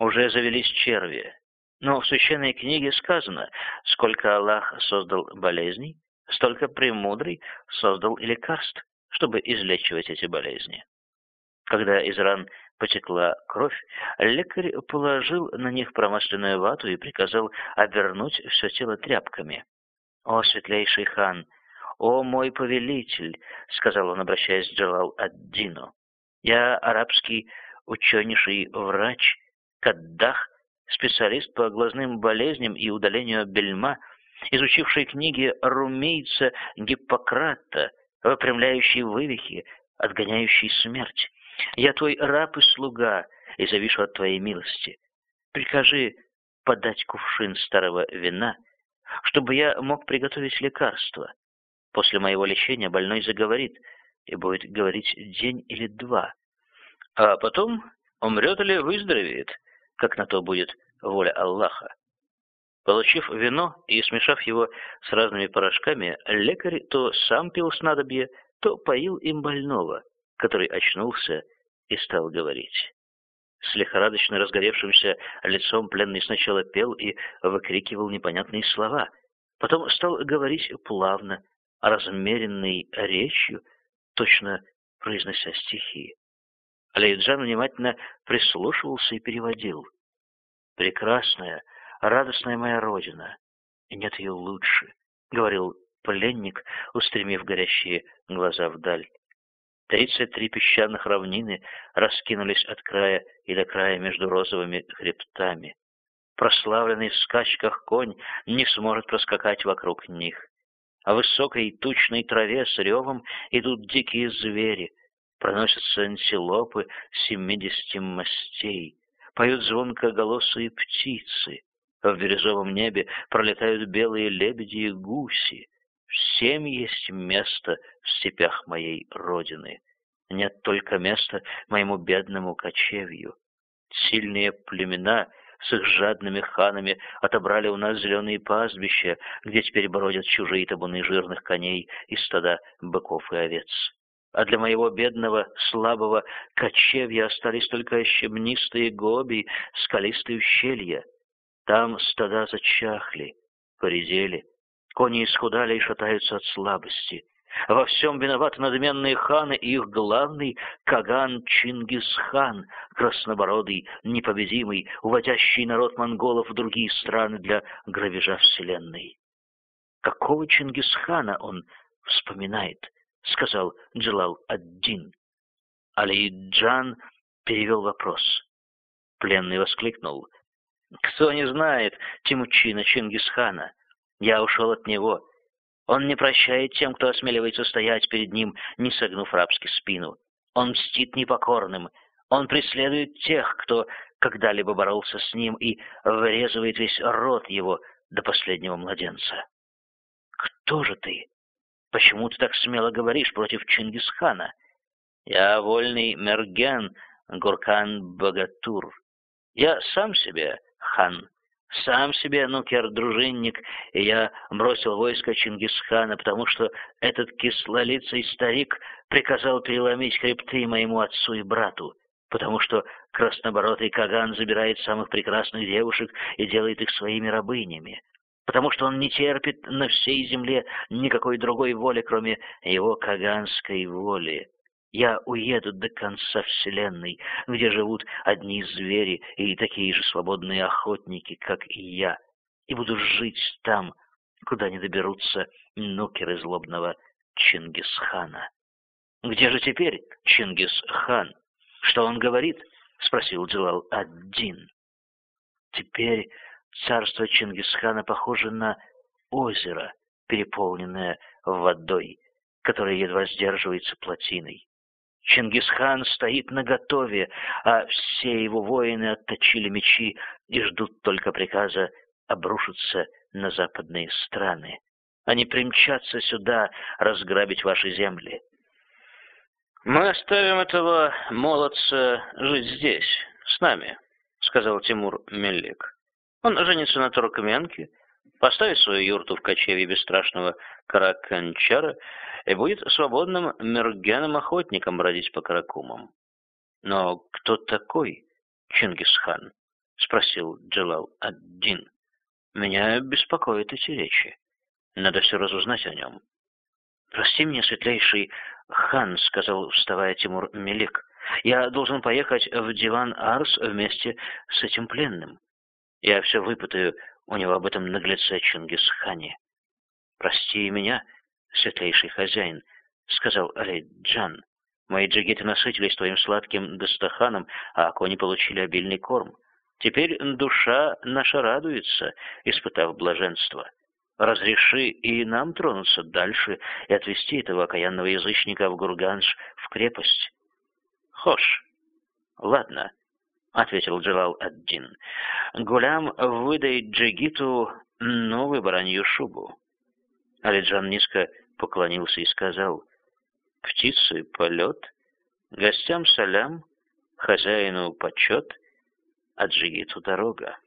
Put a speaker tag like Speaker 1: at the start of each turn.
Speaker 1: уже завелись черви. Но в священной книге сказано, сколько Аллах создал болезней, столько премудрый создал и лекарств, чтобы излечивать эти болезни. Когда из ран потекла кровь, лекарь положил на них промасленную вату и приказал обернуть все тело тряпками. «О, светлейший хан! О, мой повелитель!» — сказал он, обращаясь к Джалал-ад-Дину. «Я арабский ученейший врач, Каддах, специалист по глазным болезням и удалению бельма, изучивший книги румейца Гиппократа, выпрямляющий вывихи, отгоняющий смерть. Я твой раб и слуга, и завишу от твоей милости. Прикажи подать кувшин старого вина, чтобы я мог приготовить лекарство. После моего лечения больной заговорит, и будет говорить день или два. А потом умрет или выздоровеет, как на то будет воля Аллаха. Получив вино и смешав его с разными порошками, лекарь то сам пил снадобье, то поил им больного, который очнулся и стал говорить. С лихорадочно разгоревшимся лицом пленный сначала пел и выкрикивал непонятные слова, потом стал говорить плавно, размеренной речью, точно произнося стихи. Алейджан внимательно прислушивался и переводил. «Прекрасная, радостная моя родина, и нет ее лучше», — говорил пленник, устремив горящие глаза вдаль. Тридцать три песчаных равнины раскинулись от края и до края между розовыми хребтами. Прославленный в скачках конь не сможет проскакать вокруг них. А в высокой тучной траве с ревом идут дикие звери, проносятся антилопы семидесяти мастей, поют звонкоголосые птицы, в бирюзовом небе пролетают белые лебеди и гуси, Всем есть место в степях моей родины. Нет только места моему бедному кочевью. Сильные племена с их жадными ханами отобрали у нас зеленые пастбища, где теперь бродят чужие табуны жирных коней и стада быков и овец. А для моего бедного, слабого кочевья остались только щебнистые гоби, скалистые ущелья. Там стада зачахли, поредели, Кони исхудали и шатаются от слабости. Во всем виноваты надменные ханы и их главный Каган Чингисхан, краснобородый, непобедимый, уводящий народ монголов в другие страны для грабежа вселенной. «Какого Чингисхана он вспоминает?» — сказал Джалал-ад-Дин. Алиджан перевел вопрос. Пленный воскликнул. «Кто не знает Тимучина Чингисхана?» Я ушел от него. Он не прощает тем, кто осмеливается стоять перед ним, не согнув рабски спину. Он мстит непокорным. Он преследует тех, кто когда-либо боролся с ним, и вырезывает весь род его до последнего младенца. Кто же ты? Почему ты так смело говоришь против Чингисхана? Я вольный мерген Гуркан Богатур. Я сам себе хан. Сам себе нукер-дружинник, и я бросил войско Чингисхана, потому что этот кислолицый старик приказал переломить хребты моему отцу и брату, потому что краснобородый Каган забирает самых прекрасных девушек и делает их своими рабынями, потому что он не терпит на всей земле никакой другой воли, кроме его каганской воли. Я уеду до конца Вселенной, где живут одни звери и такие же свободные охотники, как и я, и буду жить там, куда не доберутся нукеры злобного Чингисхана. «Где же теперь Чингисхан? Что он говорит?» — спросил Джалал один. «Теперь царство Чингисхана похоже на озеро, переполненное водой, которое едва сдерживается плотиной. Чингисхан стоит наготове, а все его воины отточили мечи и ждут только приказа обрушиться на западные страны. Они примчатся сюда разграбить ваши земли. «Мы оставим этого молодца жить здесь, с нами», — сказал Тимур Меллик. «Он женится на туркменке, поставит свою юрту в кочевье бесстрашного Караканчара и будет свободным мергеном-охотником бродить по каракумам. Но кто такой Чингисхан? спросил Джалал один. Меня беспокоят эти речи. Надо все разузнать о нем. Прости меня, светлейший хан, сказал, вставая Тимур Мелик. Я должен поехать в диван Арс вместе с этим пленным. Я все выпытаю у него об этом наглеце Чингисхане. Прости меня, светлейший хозяин, сказал Алейджан. Мои джигиты насытились твоим сладким дастаханом, а кони получили обильный корм. Теперь душа наша радуется, испытав блаженство. Разреши и нам тронуться дальше и отвести этого окаянного язычника в Гурганж в крепость. Хош. Ладно, — ответил Джалал один. Гулям выдай Джигиту новую баранью шубу. Алиджан низко поклонился и сказал, «Птицы полет, гостям салям, хозяину почет, а Джигиту дорога».